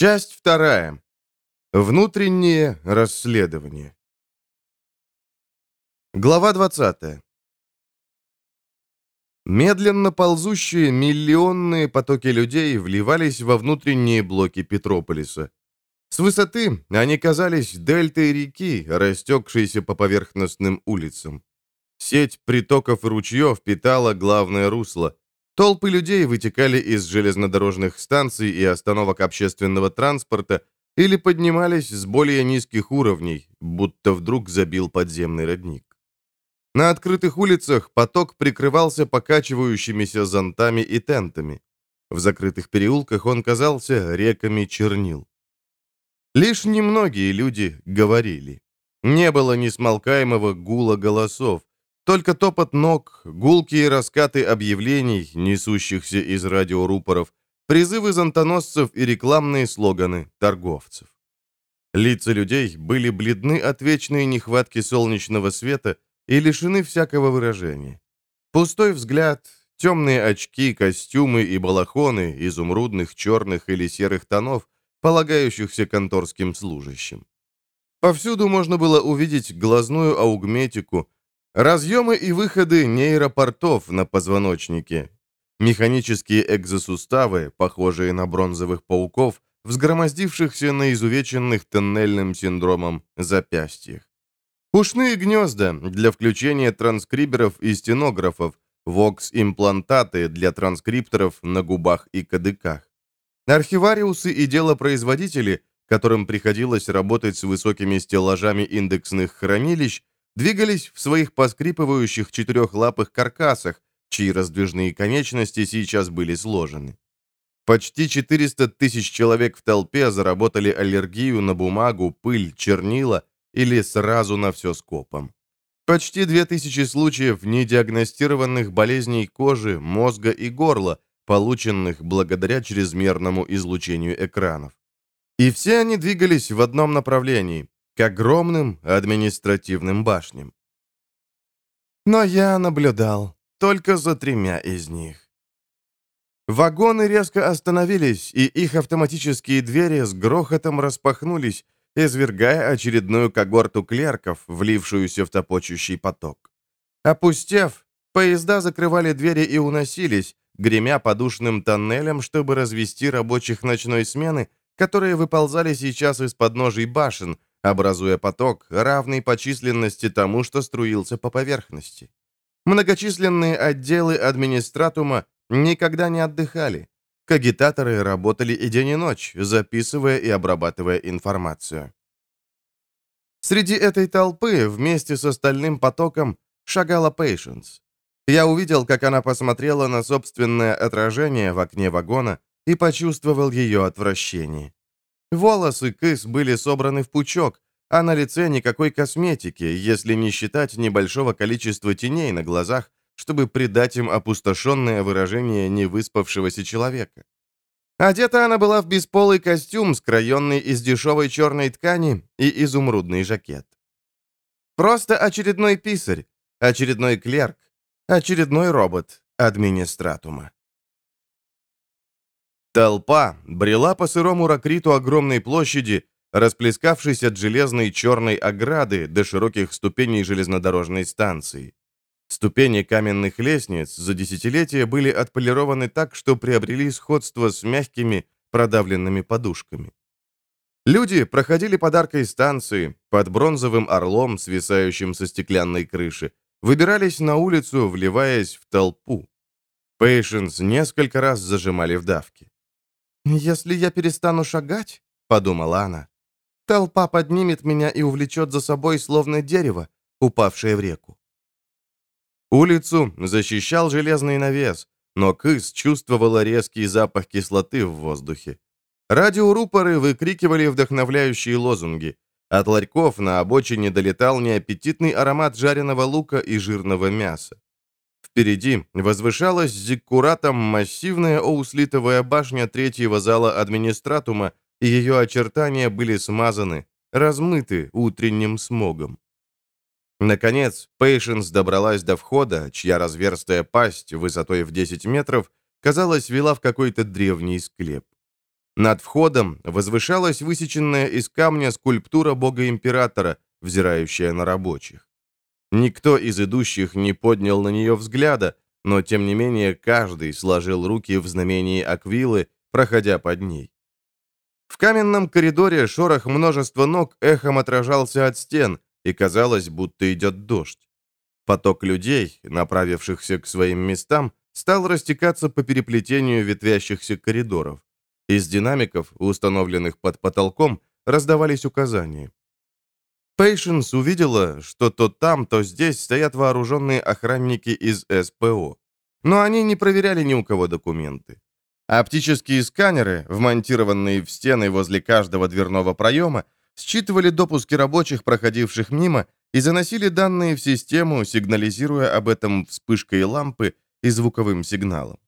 Часть вторая. Внутреннее расследование. Глава 20. Медленно ползущие миллионные потоки людей вливались во внутренние блоки Петрополиса. С высоты они казались дельтой реки, растекшейся по поверхностным улицам. Сеть притоков и ручьев питала главное русло. Толпы людей вытекали из железнодорожных станций и остановок общественного транспорта или поднимались с более низких уровней, будто вдруг забил подземный родник. На открытых улицах поток прикрывался покачивающимися зонтами и тентами. В закрытых переулках он казался реками чернил. Лишь немногие люди говорили. Не было несмолкаемого гула голосов, только топот ног, гулкие раскаты объявлений, несущихся из радиорупоров, призывы зонтоносцев и рекламные слоганы торговцев. Лица людей были бледны от вечной нехватки солнечного света и лишены всякого выражения. Пустой взгляд, темные очки, костюмы и балахоны изумрудных, черных или серых тонов, полагающихся конторским служащим. Повсюду можно было увидеть глазную аугметику, разъемы и выходы нейропортов на позвоночнике, механические экзосуставы, похожие на бронзовых пауков, взгромоздившихся на изувеченных тоннельным синдромом запястьях. Ушные гнезда для включения транскриберов и стенографов, вокс-имплантаты для транскрипторов на губах и кадыках. Архивариусы и делопроизводители, которым приходилось работать с высокими стеллажами индексных хранилищ, двигались в своих поскрипывающих четырехлапых каркасах, чьи раздвижные конечности сейчас были сложены. Почти 400 тысяч человек в толпе заработали аллергию на бумагу, пыль, чернила или сразу на все скопом. Почти 2000 случаев недиагностированных болезней кожи, мозга и горла, полученных благодаря чрезмерному излучению экранов. И все они двигались в одном направлении, к огромным административным башням. Но я наблюдал только за тремя из них. Вагоны резко остановились, и их автоматические двери с грохотом распахнулись, извергая очередную когорту клерков, влившуюся в топочущий поток. Опустев, поезда закрывали двери и уносились, гремя подушным тоннелем, чтобы развести рабочих ночной смены, которые выползали сейчас из подножий башен, образуя поток, равный по численности тому, что струился по поверхности. Многочисленные отделы администратума никогда не отдыхали. Кагитаторы работали и день, и ночь, записывая и обрабатывая информацию. Среди этой толпы вместе с остальным потоком шагала Пейшенс. Я увидел, как она посмотрела на собственное отражение в окне вагона и почувствовал ее отвращение. Волосы Кыс были собраны в пучок, а на лице никакой косметики, если не считать небольшого количества теней на глазах, чтобы придать им опустошенное выражение невыспавшегося человека. Одета она была в бесполый костюм, скроенный из дешевой черной ткани и изумрудный жакет. Просто очередной писарь, очередной клерк, очередной робот администратума. Толпа брела по сырому ракриту огромной площади, расплескавшись от железной черной ограды до широких ступеней железнодорожной станции. Ступени каменных лестниц за десятилетия были отполированы так, что приобрели сходство с мягкими продавленными подушками. Люди проходили под аркой станции, под бронзовым орлом, свисающим со стеклянной крыши, выбирались на улицу, вливаясь в толпу. Пейшенс несколько раз зажимали в давке. «Если я перестану шагать», — подумала она, — «толпа поднимет меня и увлечет за собой, словно дерево, упавшее в реку». Улицу защищал железный навес, но Кыс чувствовала резкий запах кислоты в воздухе. Радиорупоры выкрикивали вдохновляющие лозунги. От ларьков на обочине долетал неаппетитный аромат жареного лука и жирного мяса. Впереди возвышалась зиккуратом массивная оуслитовая башня третьего зала администратума, и ее очертания были смазаны, размыты утренним смогом. Наконец, Пейшенс добралась до входа, чья разверстая пасть высотой в 10 метров, казалось, вела в какой-то древний склеп. Над входом возвышалась высеченная из камня скульптура бога-императора, взирающая на рабочих. Никто из идущих не поднял на нее взгляда, но, тем не менее, каждый сложил руки в знамении Аквилы, проходя под ней. В каменном коридоре шорох множества ног эхом отражался от стен, и казалось, будто идет дождь. Поток людей, направившихся к своим местам, стал растекаться по переплетению ветвящихся коридоров. Из динамиков, установленных под потолком, раздавались указания. Пейшенс увидела, что то там, то здесь стоят вооруженные охранники из СПО. Но они не проверяли ни у кого документы. Оптические сканеры, вмонтированные в стены возле каждого дверного проема, считывали допуски рабочих, проходивших мимо, и заносили данные в систему, сигнализируя об этом вспышкой лампы и звуковым сигналом.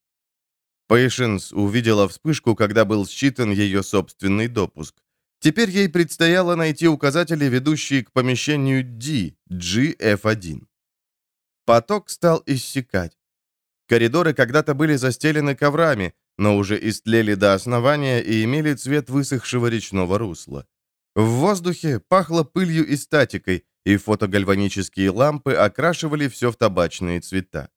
Пейшенс увидела вспышку, когда был считан ее собственный допуск. Теперь ей предстояло найти указатели, ведущие к помещению D, GF1. Поток стал иссякать. Коридоры когда-то были застелены коврами, но уже истлели до основания и имели цвет высохшего речного русла. В воздухе пахло пылью и статикой, и фотогальванические лампы окрашивали все в табачные цвета.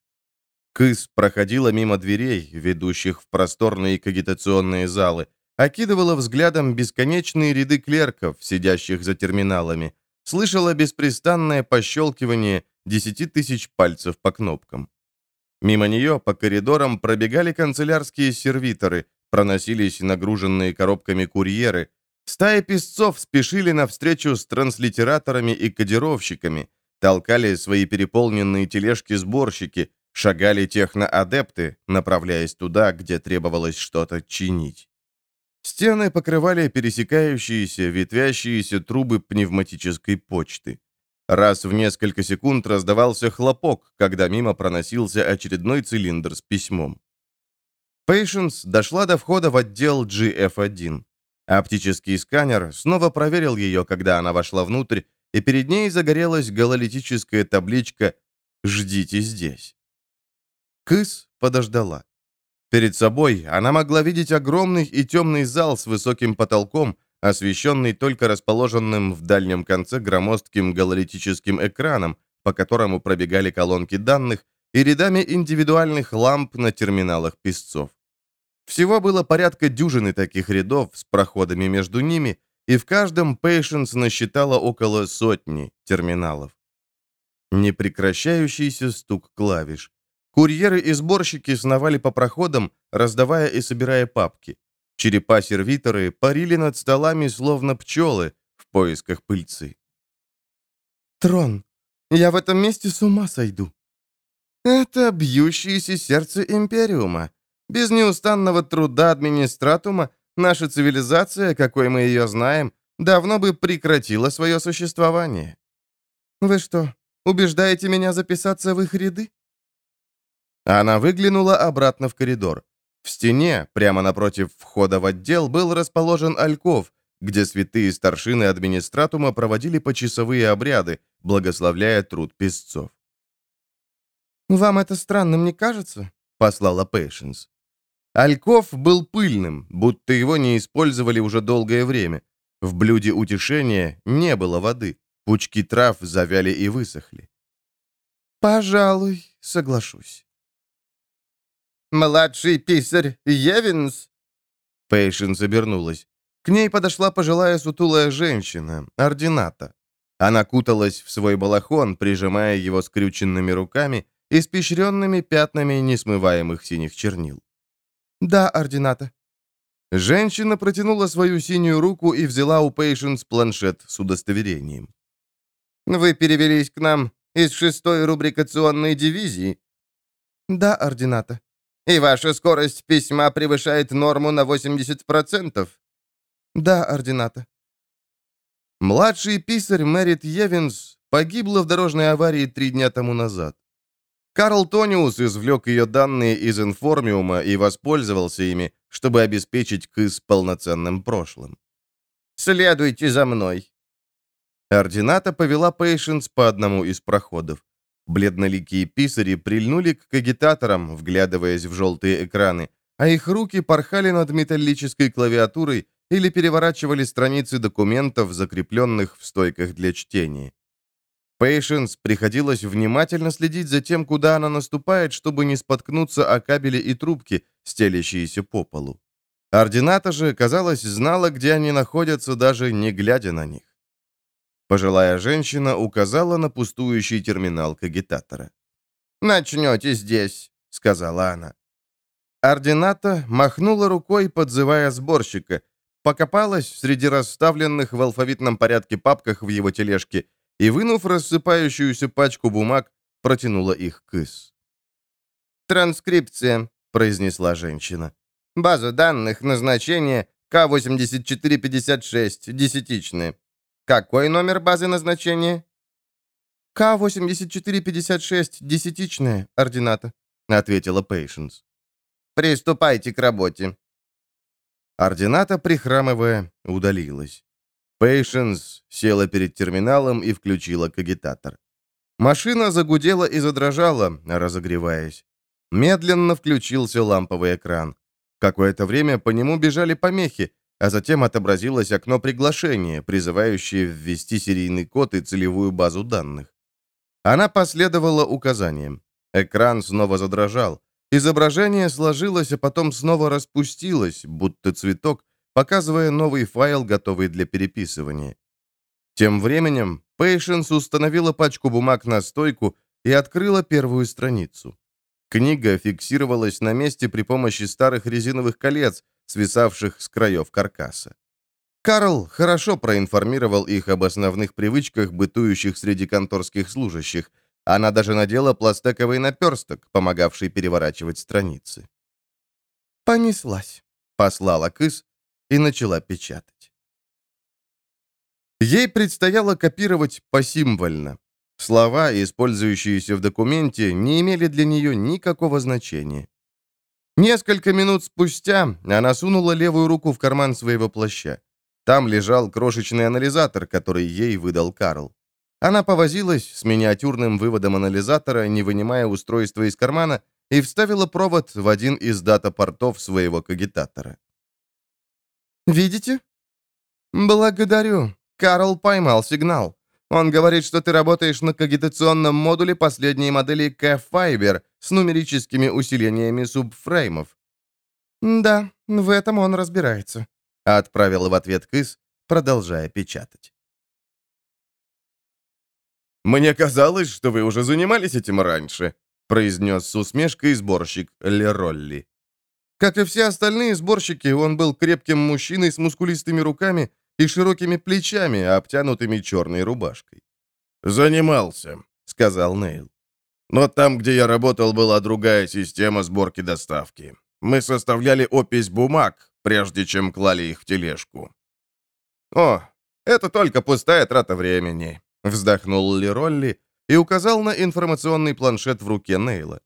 Кыс проходила мимо дверей, ведущих в просторные кагитационные залы, окидывала взглядом бесконечные ряды клерков, сидящих за терминалами, слышала беспрестанное пощелкивание десяти тысяч пальцев по кнопкам. Мимо нее по коридорам пробегали канцелярские сервиторы, проносились нагруженные коробками курьеры. Стаи песцов спешили навстречу с транслитераторами и кодировщиками, толкали свои переполненные тележки-сборщики, шагали техноадепты, направляясь туда, где требовалось что-то чинить. Стены покрывали пересекающиеся, ветвящиеся трубы пневматической почты. Раз в несколько секунд раздавался хлопок, когда мимо проносился очередной цилиндр с письмом. Пейшенс дошла до входа в отдел GF1. Оптический сканер снова проверил ее, когда она вошла внутрь, и перед ней загорелась гололитическая табличка «Ждите здесь». Кыс подождала. Перед собой она могла видеть огромный и темный зал с высоким потолком, освещенный только расположенным в дальнем конце громоздким гололитическим экраном, по которому пробегали колонки данных, и рядами индивидуальных ламп на терминалах песцов. Всего было порядка дюжины таких рядов с проходами между ними, и в каждом Patience насчитала около сотни терминалов. Непрекращающийся стук клавиш. Курьеры и сборщики сновали по проходам, раздавая и собирая папки. Черепа-сервиторы парили над столами, словно пчелы, в поисках пыльцы. «Трон, я в этом месте с ума сойду». «Это бьющееся сердце Империума. Без неустанного труда администратума наша цивилизация, какой мы ее знаем, давно бы прекратила свое существование». «Вы что, убеждаете меня записаться в их ряды?» Она выглянула обратно в коридор. В стене, прямо напротив входа в отдел, был расположен альков, где святые старшины администратума проводили почасовые обряды, благословляя труд песцов. «Вам это странным не кажется?» — послала Пейшенс. Альков был пыльным, будто его не использовали уже долгое время. В блюде утешения не было воды, пучки трав завяли и высохли. «Пожалуй, соглашусь». «Младший писарь Евинс?» Пейшенс обернулась. К ней подошла пожилая сутулая женщина, ордината. Она куталась в свой балахон, прижимая его скрюченными руками, и испещренными пятнами несмываемых синих чернил. «Да, ордината». Женщина протянула свою синюю руку и взяла у Пейшенс планшет с удостоверением. «Вы перевелись к нам из шестой рубрикационной дивизии?» «Да, ордината». И ваша скорость письма превышает норму на 80%. Да, ордината. Младший писарь Мэрит Евинс погибла в дорожной аварии три дня тому назад. Карл Тониус извлек ее данные из информиума и воспользовался ими, чтобы обеспечить Кыс полноценным прошлым. «Следуйте за мной». Ордината повела Пейшенс по одному из проходов. Бледноликие писари прильнули к кагитаторам, вглядываясь в желтые экраны, а их руки порхали над металлической клавиатурой или переворачивали страницы документов, закрепленных в стойках для чтения. Пейшенс приходилось внимательно следить за тем, куда она наступает, чтобы не споткнуться о кабели и трубки, стелящиеся по полу. Ордината же, казалось, знала, где они находятся, даже не глядя на них. Пожилая женщина указала на пустующий терминал кагитатора. «Начнете здесь», — сказала она. Ордината махнула рукой, подзывая сборщика, покопалась среди расставленных в алфавитном порядке папках в его тележке и, вынув рассыпающуюся пачку бумаг, протянула их к Ис. «Транскрипция», — произнесла женщина. «База данных, назначение К-8456, десятичные. Какой номер базы назначения?» «К-8456, десятичная, ордината», — ответила Пейшенс. «Приступайте к работе». Ордината, прихрамывая, удалилась. Пейшенс села перед терминалом и включила кагитатор. Машина загудела и задрожала, разогреваясь. Медленно включился ламповый экран. Какое-то время по нему бежали помехи, а затем отобразилось окно приглашения, призывающее ввести серийный код и целевую базу данных. Она последовала указаниям. Экран снова задрожал. Изображение сложилось, а потом снова распустилось, будто цветок, показывая новый файл, готовый для переписывания. Тем временем Пейшенс установила пачку бумаг на стойку и открыла первую страницу. Книга фиксировалась на месте при помощи старых резиновых колец, свисавших с краев каркаса. Карл хорошо проинформировал их об основных привычках, бытующих среди конторских служащих – она даже надела пластековый наперсток, помогавший переворачивать страницы. «Понеслась», — послала Кыс и начала печатать. Ей предстояло копировать посимвольно. Слова, использующиеся в документе, не имели для нее никакого значения. Несколько минут спустя она сунула левую руку в карман своего плаща. Там лежал крошечный анализатор, который ей выдал Карл. Она повозилась с миниатюрным выводом анализатора, не вынимая устройство из кармана, и вставила провод в один из дата-портов своего кагитатора. «Видите?» «Благодарю. Карл поймал сигнал. Он говорит, что ты работаешь на кагитационном модуле последней модели K-Fiber с нумерическими усилениями субфреймов». «Да, в этом он разбирается», — отправила в ответ Кыс, продолжая печатать. «Мне казалось, что вы уже занимались этим раньше», произнес с усмешкой сборщик Леролли. Как и все остальные сборщики, он был крепким мужчиной с мускулистыми руками и широкими плечами, обтянутыми черной рубашкой. «Занимался», — сказал Нейл. «Но там, где я работал, была другая система сборки доставки. Мы составляли опись бумаг, прежде чем клали их в тележку». «О, это только пустая трата времени», Вздохнул Ли и указал на информационный планшет в руке Нейла.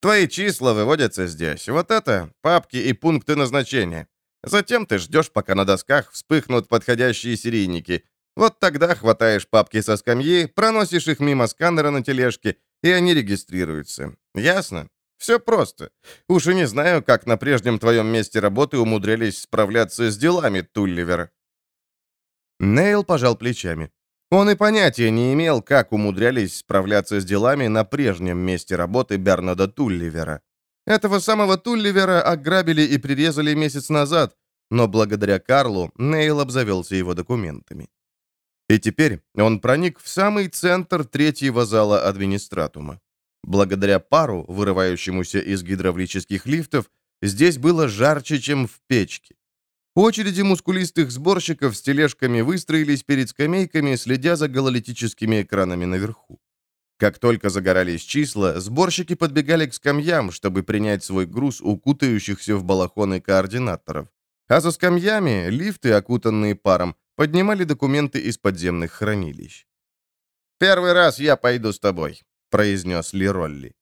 «Твои числа выводятся здесь. Вот это — папки и пункты назначения. Затем ты ждешь, пока на досках вспыхнут подходящие серийники. Вот тогда хватаешь папки со скамьи, проносишь их мимо сканера на тележке, и они регистрируются. Ясно? Все просто. Уж и не знаю, как на прежнем твоем месте работы умудрялись справляться с делами Тулливера». Нейл пожал плечами. Он и понятия не имел, как умудрялись справляться с делами на прежнем месте работы Бернада Тулливера. Этого самого Тулливера ограбили и прирезали месяц назад, но благодаря Карлу Нейл обзавелся его документами. И теперь он проник в самый центр третьего зала администратума. Благодаря пару, вырывающемуся из гидравлических лифтов, здесь было жарче, чем в печке. Очереди мускулистых сборщиков с тележками выстроились перед скамейками, следя за гололитическими экранами наверху. Как только загорались числа, сборщики подбегали к скамьям, чтобы принять свой груз укутающихся в балахоны координаторов. А за скамьями лифты, окутанные паром, поднимали документы из подземных хранилищ. «Первый раз я пойду с тобой», — произнес Ли Ролли.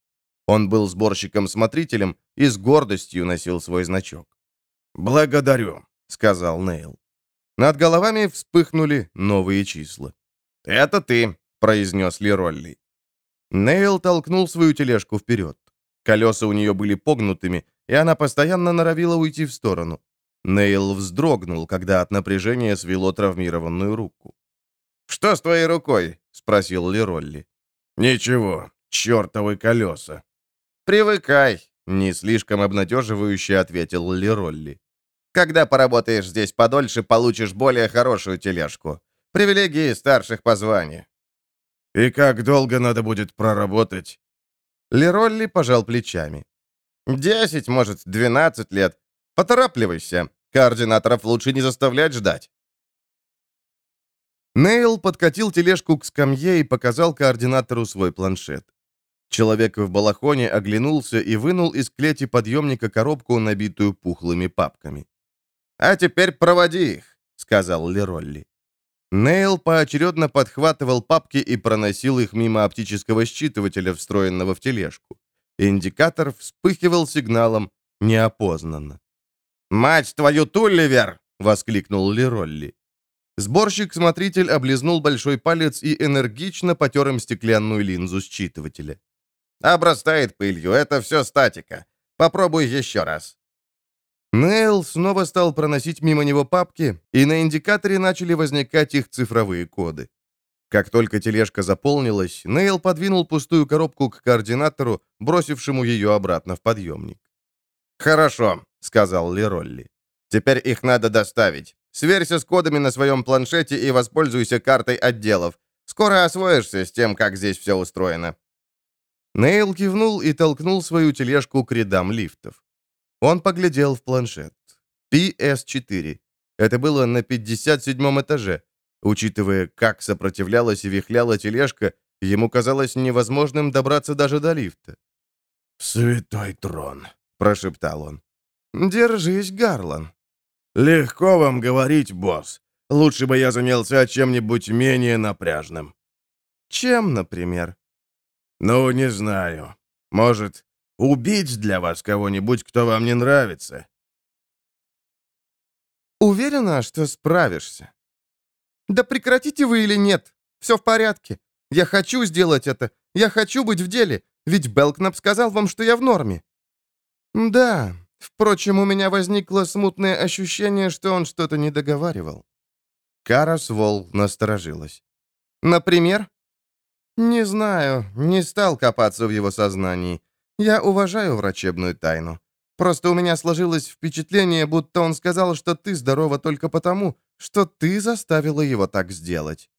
Он был сборщиком-смотрителем и с гордостью носил свой значок. «Благодарю», сказал Нейл. Над головами вспыхнули новые числа. «Это ты», — произнес Ли Ролли. Нейл толкнул свою тележку вперед. Колеса у нее были погнутыми, и она постоянно норовила уйти в сторону. Нейл вздрогнул, когда от напряжения свело травмированную руку. «Что с твоей рукой?» — спросил Леролли. «Ничего, чертовы колеса». «Привыкай», — не слишком обнадеживающе ответил Леролли. «Когда поработаешь здесь подольше, получишь более хорошую тележку. Привилегии старших по званию». «И как долго надо будет проработать?» Леролли пожал плечами. «Десять, может, двенадцать лет. Поторапливайся. Координаторов лучше не заставлять ждать». Нейл подкатил тележку к скамье и показал координатору свой планшет. Человек в балахоне оглянулся и вынул из клети подъемника коробку, набитую пухлыми папками. «А теперь проводи их», — сказал Леролли. Нейл поочередно подхватывал папки и проносил их мимо оптического считывателя, встроенного в тележку. Индикатор вспыхивал сигналом неопознанно. «Мать твою, Тулливер!» — воскликнул Леролли. Сборщик-смотритель облизнул большой палец и энергично потер им стеклянную линзу считывателя. «Обрастает пылью, это все статика. Попробуй еще раз». Нейл снова стал проносить мимо него папки, и на индикаторе начали возникать их цифровые коды. Как только тележка заполнилась, Нейл подвинул пустую коробку к координатору, бросившему ее обратно в подъемник. «Хорошо», — сказал Леролли. «Теперь их надо доставить. Сверься с кодами на своем планшете и воспользуйся картой отделов. Скоро освоишься с тем, как здесь все устроено». Нейл кивнул и толкнул свою тележку к рядам лифтов. Он поглядел в планшет. PS4. Это было на 57 этаже. Учитывая, как сопротивлялась и вихляла тележка, ему казалось невозможным добраться даже до лифта. «Святой трон», — прошептал он. «Держись, Гарлан». «Легко вам говорить, босс. Лучше бы я занялся чем-нибудь менее напряжным». «Чем, например?» «Ну, не знаю. Может, убить для вас кого-нибудь, кто вам не нравится?» «Уверена, что справишься?» «Да прекратите вы или нет? Все в порядке. Я хочу сделать это. Я хочу быть в деле. Ведь Белкнап сказал вам, что я в норме». «Да, Впрочем, у меня возникло смутное ощущение, что он что-то не договаривал. Кара Свол насторожилась. «Например?» «Не знаю, не стал копаться в его сознании. Я уважаю врачебную тайну. Просто у меня сложилось впечатление, будто он сказал, что ты здорова только потому, что ты заставила его так сделать».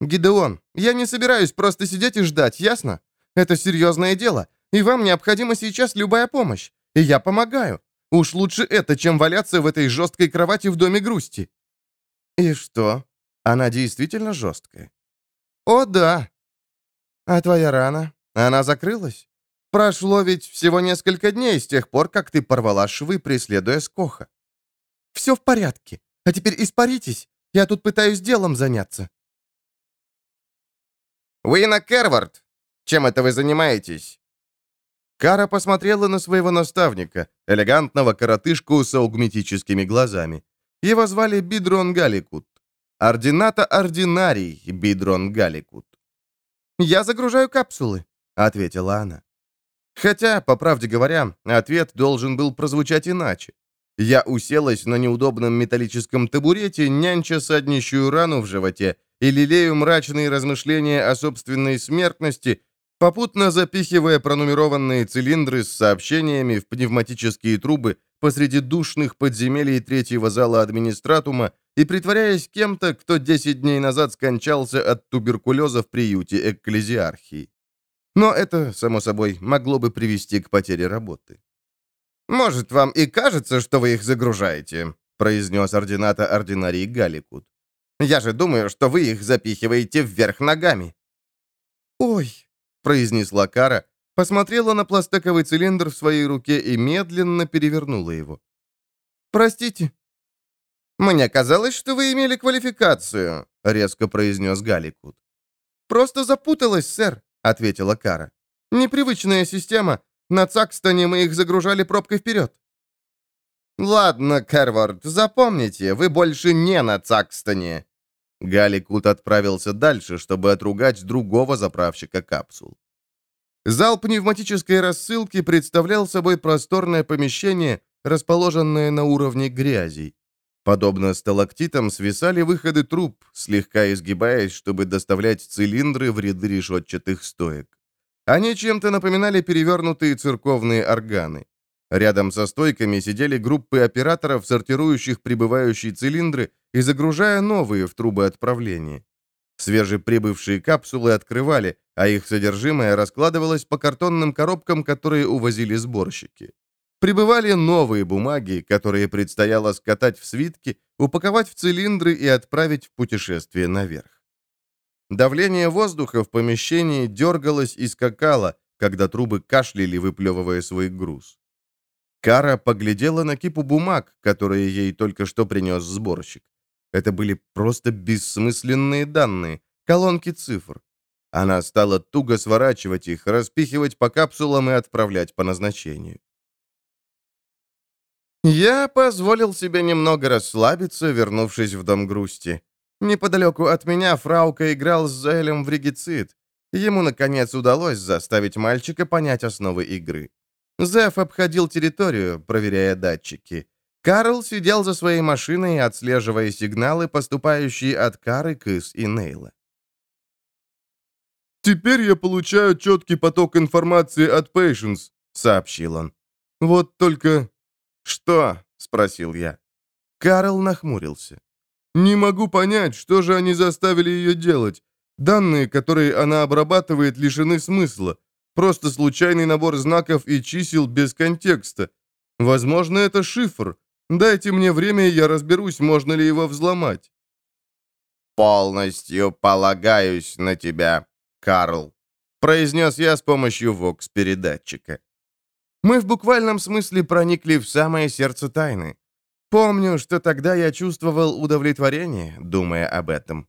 «Гидеон, я не собираюсь просто сидеть и ждать, ясно? Это серьезное дело, и вам необходима сейчас любая помощь. И я помогаю. Уж лучше это, чем валяться в этой жесткой кровати в доме грусти». «И что? Она действительно жесткая?» «О, да». «А твоя рана? Она закрылась? Прошло ведь всего несколько дней с тех пор, как ты порвала швы, преследуя Скоха». «Все в порядке. А теперь испаритесь. Я тут пытаюсь делом заняться». «Уина Кервард, чем это вы занимаетесь?» Кара посмотрела на своего наставника, элегантного коротышку с аугметическими глазами. Его звали Бидрон Галикут. Ордината ординарий Бидрон Галикут. «Я загружаю капсулы», — ответила она. Хотя, по правде говоря, ответ должен был прозвучать иначе. Я уселась на неудобном металлическом табурете, нянча саднищую рану в животе и лелею мрачные размышления о собственной смертности попутно запихивая пронумерованные цилиндры с сообщениями в пневматические трубы посреди душных подземелий третьего зала администратума и притворяясь кем-то, кто 10 дней назад скончался от туберкулеза в приюте экклезиархии. Но это, само собой, могло бы привести к потере работы. «Может, вам и кажется, что вы их загружаете», произнес ордината ординарий Галикут. «Я же думаю, что вы их запихиваете вверх ногами». «Ой», произнесла Кара, посмотрела на пластиковый цилиндр в своей руке и медленно перевернула его. «Простите». «Мне казалось, что вы имели квалификацию», — резко произнес Галикут. «Просто запуталась, сэр», — ответила Кара. «Непривычная система. На Цакстоне мы их загружали пробкой вперед». «Ладно, Кервард, запомните, вы больше не на Цакстоне. Галикут отправился дальше, чтобы отругать другого заправщика капсул. Зал пневматической рассылки представлял собой просторное помещение, расположенное на уровне грязей. Подобно сталактитам свисали выходы труб, слегка изгибаясь, чтобы доставлять цилиндры в ряды решетчатых стоек. Они чем-то напоминали перевернутые церковные органы. Рядом со стойками сидели группы операторов, сортирующих прибывающие цилиндры и загружая новые в трубы отправления. Свежеприбывшие капсулы открывали, а их содержимое раскладывалось по картонным коробкам, которые увозили сборщики. Прибывали новые бумаги, которые предстояло скатать в свитки, упаковать в цилиндры и отправить в путешествие наверх. Давление воздуха в помещении дергалось и скакало, когда трубы кашляли, выплевывая свой груз. Кара поглядела на кипу бумаг, которые ей только что принес сборщик. Это были просто бессмысленные данные, колонки цифр. Она стала туго сворачивать их, распихивать по капсулам и отправлять по назначению. Я позволил себе немного расслабиться, вернувшись в дом грусти. Неподалеку от меня Фраука играл с Зелем в регицид. Ему, наконец, удалось заставить мальчика понять основы игры. Зев обходил территорию, проверяя датчики. Карл сидел за своей машиной, отслеживая сигналы, поступающие от Кары, Кыс и Нейла. «Теперь я получаю четкий поток информации от Patience», — сообщил он. «Вот только...» «Что?» — спросил я. Карл нахмурился. «Не могу понять, что же они заставили ее делать. Данные, которые она обрабатывает, лишены смысла. Просто случайный набор знаков и чисел без контекста. Возможно, это шифр. Дайте мне время, и я разберусь, можно ли его взломать». «Полностью полагаюсь на тебя, Карл», — произнес я с помощью вокс-передатчика. Мы в буквальном смысле проникли в самое сердце тайны. Помню, что тогда я чувствовал удовлетворение, думая об этом.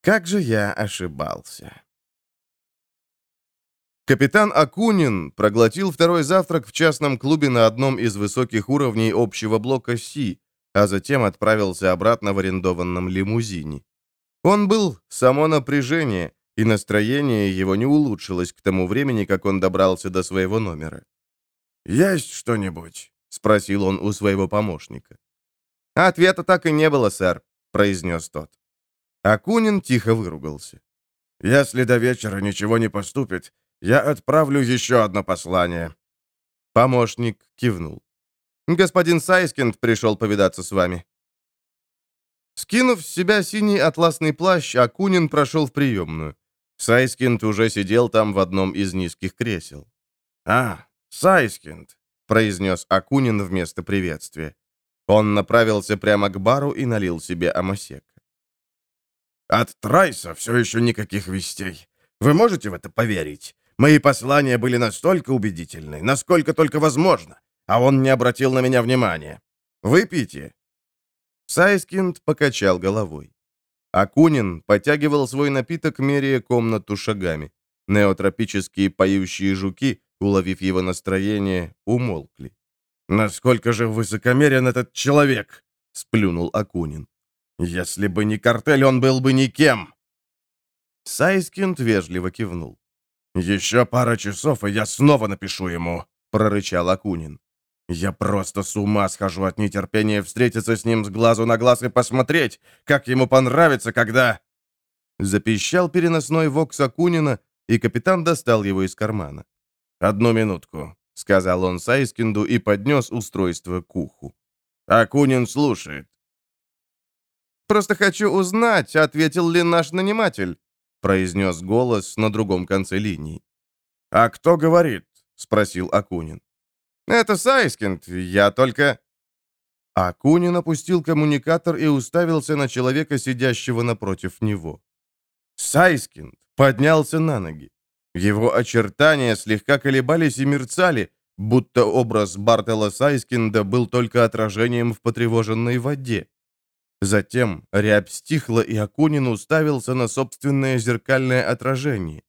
Как же я ошибался. Капитан Акунин проглотил второй завтрак в частном клубе на одном из высоких уровней общего блока Си, а затем отправился обратно в арендованном лимузине. Он был само напряжение, и настроение его не улучшилось к тому времени, как он добрался до своего номера. «Есть что-нибудь?» — спросил он у своего помощника. «Ответа так и не было, сэр», — произнес тот. Акунин тихо выругался. «Если до вечера ничего не поступит, я отправлю еще одно послание». Помощник кивнул. «Господин Сайскинд пришел повидаться с вами». Скинув с себя синий атласный плащ, Акунин прошел в приемную. Сайскинд уже сидел там в одном из низких кресел. «А, Сайскинд», — произнес Акунин вместо приветствия. Он направился прямо к бару и налил себе амосека. «От Трайса все еще никаких вестей. Вы можете в это поверить? Мои послания были настолько убедительны, насколько только возможно, а он не обратил на меня внимания. Выпейте». Сайскинд покачал головой. Акунин потягивал свой напиток, меряя комнату шагами. Неотропические поющие жуки, уловив его настроение, умолкли. «Насколько же высокомерен этот человек!» — сплюнул Акунин. «Если бы не картель, он был бы никем!» Сайскинд вежливо кивнул. «Еще пара часов, и я снова напишу ему», — прорычал Акунин. «Я просто с ума схожу от нетерпения встретиться с ним с глазу на глаз и посмотреть, как ему понравится, когда...» Запищал переносной вокс Акунина, и капитан достал его из кармана. «Одну минутку», — сказал он Сайскинду и поднес устройство к уху. «Акунин слушает». «Просто хочу узнать, ответил ли наш наниматель», — произнес голос на другом конце линии. «А кто говорит?» — спросил Акунин. «Это Сайскинд, я только...» Акунин опустил коммуникатор и уставился на человека, сидящего напротив него. Сайскинд поднялся на ноги. Его очертания слегка колебались и мерцали, будто образ Бартела Сайскинда был только отражением в потревоженной воде. Затем рябь стихла, и Акунин уставился на собственное зеркальное отражение.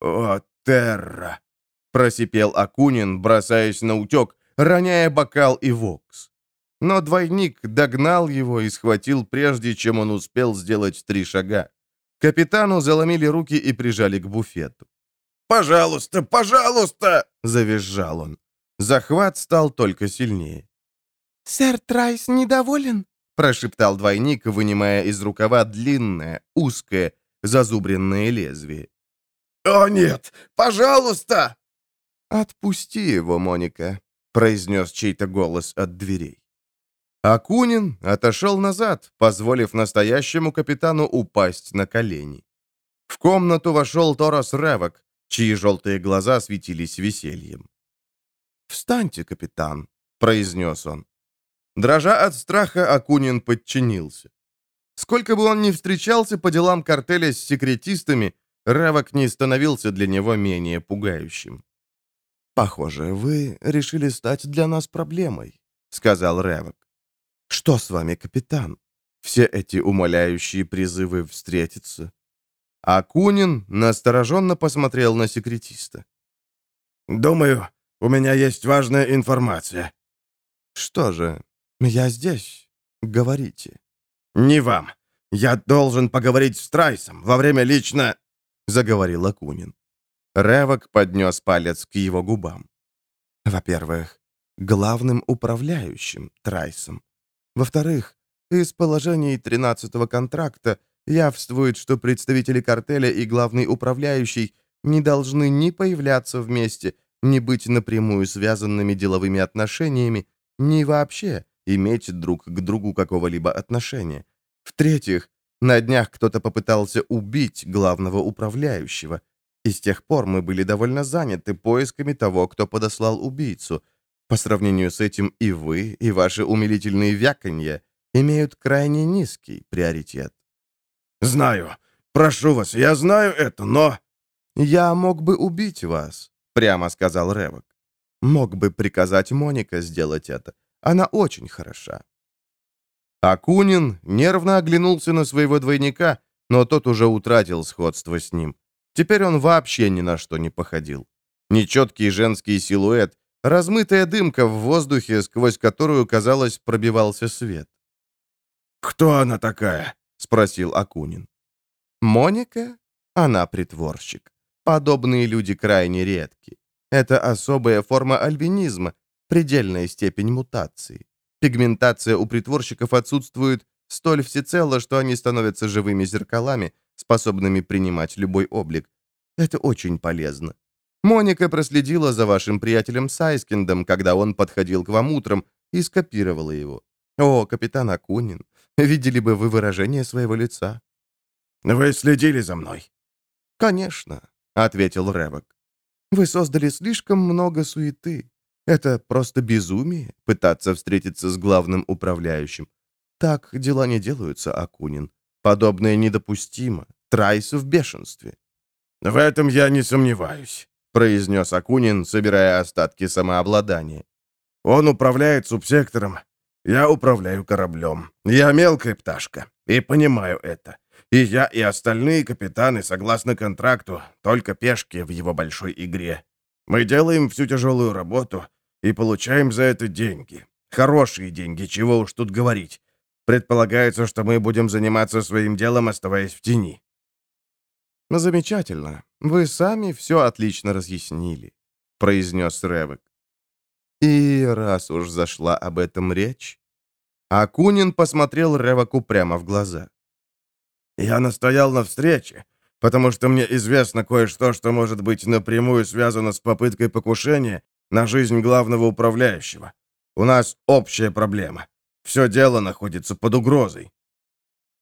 «О, Терра!» — просипел Акунин, бросаясь на утек, роняя бокал и вокс. Но двойник догнал его и схватил, прежде чем он успел сделать три шага. Капитану заломили руки и прижали к буфету. пожалуйста, пожалуйста!» — завизжал он. Захват стал только сильнее. «Сэр Трайс недоволен?» — прошептал двойник, вынимая из рукава длинное, узкое, зазубренное лезвие. «О, нет! Пожалуйста!» «Отпусти его, Моника», — произнес чей-то голос от дверей. Акунин отошел назад, позволив настоящему капитану упасть на колени. В комнату вошел Торос Ревок, чьи желтые глаза светились весельем. «Встаньте, капитан», — произнес он. Дрожа от страха, Акунин подчинился. Сколько бы он ни встречался по делам картеля с секретистами, Ревок не становился для него менее пугающим. «Похоже, вы решили стать для нас проблемой», — сказал Ревок. «Что с вами, капитан? Все эти умоляющие призывы встретиться?» Акунин настороженно посмотрел на секретиста. «Думаю, у меня есть важная информация». «Что же, я здесь. Говорите». «Не вам. Я должен поговорить с Трайсом во время лично...» — заговорил Акунин. Ревок поднес палец к его губам. «Во-первых, главным управляющим Трайсом. Во-вторых, из положений 13-го контракта явствует, что представители картеля и главный управляющий не должны ни появляться вместе, ни быть напрямую связанными деловыми отношениями, ни вообще иметь друг к другу какого-либо отношения. В-третьих, на днях кто-то попытался убить главного управляющего, и с тех пор мы были довольно заняты поисками того, кто подослал убийцу. По сравнению с этим и вы, и ваши умилительные вяканья имеют крайне низкий приоритет. «Знаю. Прошу вас, я знаю это, но...» «Я мог бы убить вас», — прямо сказал Ревок. «Мог бы приказать Моника сделать это. Она очень хороша». Акунин нервно оглянулся на своего двойника, но тот уже утратил сходство с ним. Теперь он вообще ни на что не походил. Нечеткий женский силуэт, размытая дымка в воздухе, сквозь которую, казалось, пробивался свет. «Кто она такая?» — спросил Акунин. «Моника? Она притворщик. Подобные люди крайне редки. Это особая форма альбинизма, предельная степень мутации. Пигментация у притворщиков отсутствует столь всецело, что они становятся живыми зеркалами, способными принимать любой облик. Это очень полезно. Моника проследила за вашим приятелем Сайскиндом, когда он подходил к вам утром, и скопировала его. О, капитан Акунин, видели бы вы выражение своего лица. «Вы следили за мной?» «Конечно», — ответил Ревок. «Вы создали слишком много суеты. Это просто безумие — пытаться встретиться с главным управляющим. Так дела не делаются, Акунин. Подобное недопустимо. Трайс в бешенстве. «В этом я не сомневаюсь», — произнес Акунин, собирая остатки самообладания. «Он управляет субсектором. Я управляю кораблем. Я мелкая пташка. И понимаю это. И я, и остальные капитаны, согласно контракту, только пешки в его большой игре. Мы делаем всю тяжелую работу и получаем за это деньги. Хорошие деньги, чего уж тут говорить. Предполагается, что мы будем заниматься своим делом, оставаясь в тени». «Замечательно. Вы сами все отлично разъяснили», — произнес Ревек. «И раз уж зашла об этом речь...» Акунин посмотрел Реваку прямо в глаза. «Я настоял на встрече, потому что мне известно кое-что, что может быть напрямую связано с попыткой покушения на жизнь главного управляющего. У нас общая проблема. Все дело находится под угрозой».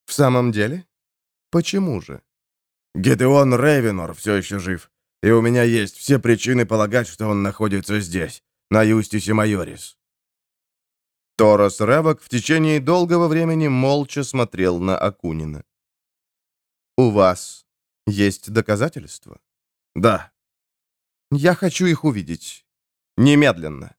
«В самом деле? Почему же?» «Гедеон Рейвенор все еще жив, и у меня есть все причины полагать, что он находится здесь, на Юстисе Майорис». Торос Ревок в течение долгого времени молча смотрел на Акунина. «У вас есть доказательства?» «Да». «Я хочу их увидеть. Немедленно».